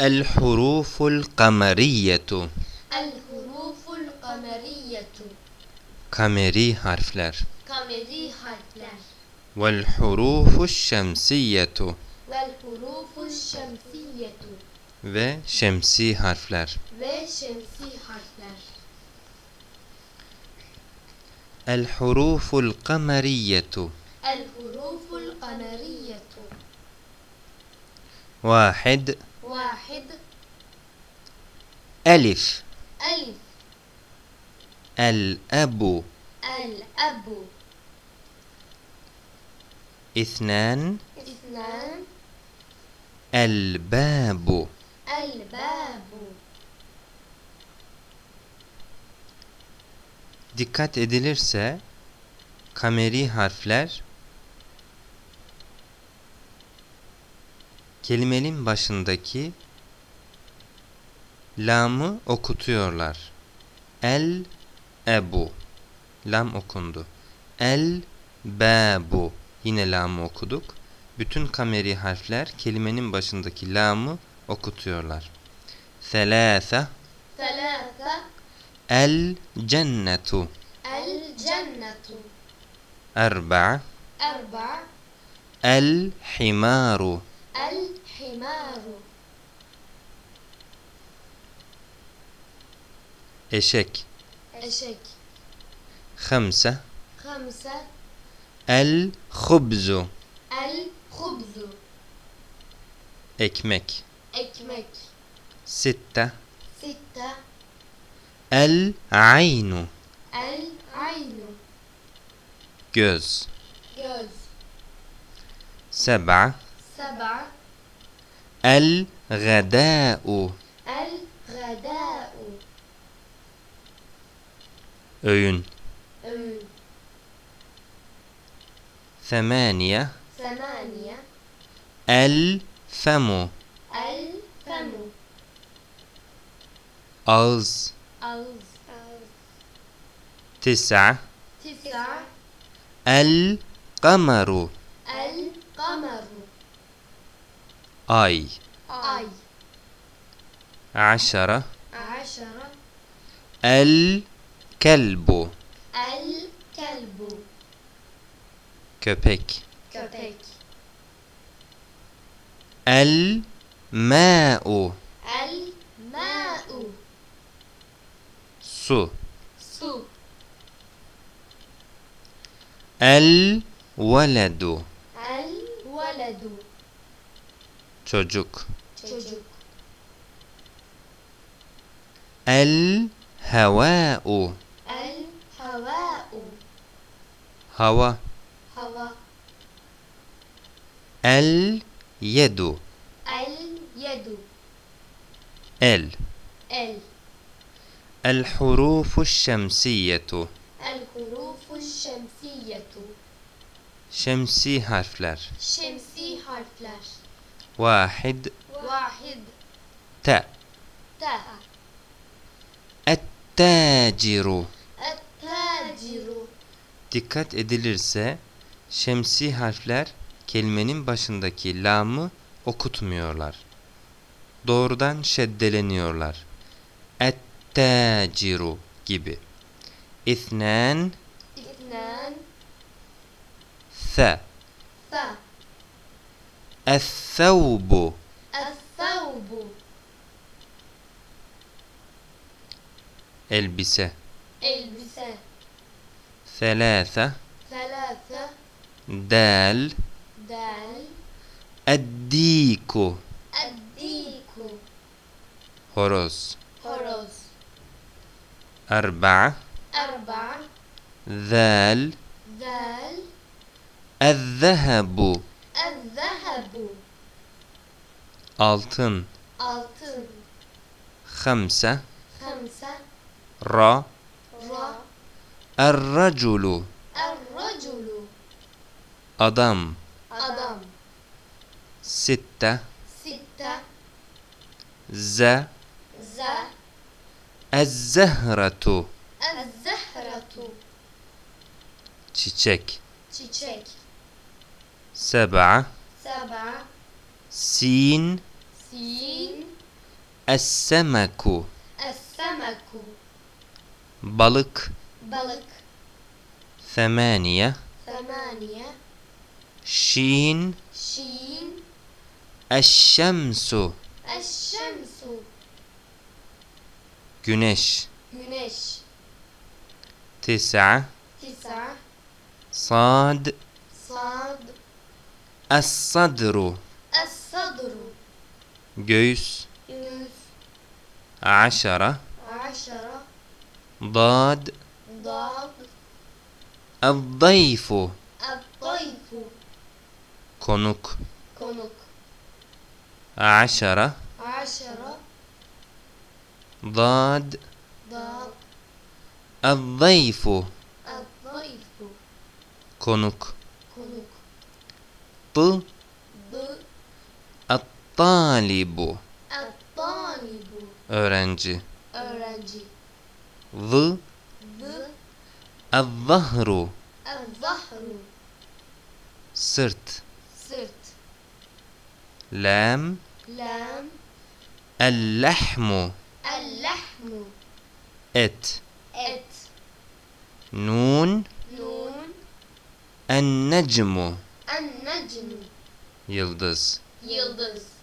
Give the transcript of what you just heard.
الحروف القمرية. الحروف القمرية. kameri harfler kameri harfler والحروف الشمسية. والحروف الشمسية. ve şemsi harfler ve şemsi harfler الحروف القمرية. الحروف القمرية. واحد واحد. ألف. ألف. الأب. الأب. اثنان. اثنان. الباب. الباب. Dikkat edilirse kameri harfler kelimenin başındaki lamı okutuyorlar. El ebu. Lam okundu. El bebu yine lamı okuduk. Bütün kameri harfler kelimenin başındaki lamı okutuyorlar. Selase Selase El cennetu. El cennetu. Erba. Erba. El himaru. الحمار. eşek أشك خمسة. خمسة. khubzu الخبز. ekmek ekmek ستة. ستة. aynu العين. göz göz سبعة. سبعة الغداء. öğün öğün ثمانية. ثمانية. femu الفم. ağız أوز تسعة. تسعة. القمر. آي. آي. عشرة. عشرة. الكلب. الكلب. كبيك كبيك الماء. الماء. سو. سو. الولد. الولد. Çocuk çocuk el heva'u الهواء hava هواء el yedu اليد el ال الحروف الشمسية الحروف الشمسية şemsi harfler شمسي harfler واحد واحد ta تاء التاجر التاجر Dikkat edilirse şemsi harfler kelimenin başındaki lamı okutmuyorlar. Doğrudan şeddeleniyorlar. Et-taciru gibi. İthnan اثنان th ث الثوب. الثوب. elbise elbise ثلاثة. ثلاثة. dal دال. الديك. الديك. horoz horoz أربعة أربعة ذال. ذال. الذهب. altın altın خمسة خمسة را را الرجل الرجل adam adam ستة ستة ز ز الزهرة الزهرة çiçek çiçek سبعة سبعة سين sin السمك السمك balık. بلك ثمانية ثمانية شين شين الشمس الشمس güneş. Güneş. تسعة تسعة صاد صاد الصدر الصدر göğüs يونس عشرة عشرة ضاد ضاد الضيف الطيف konuk كنك عشرة عشرة ضاد ضاد الضيف الضيف konuk كنك ط ض الطالب. الطالب. öğrenci öğrenci ظ. ض الظهر. الظهر. sırt sırt لام. لام. اللحم. اللحم. et et نون. nun النجم. النجم. yıldız yıldız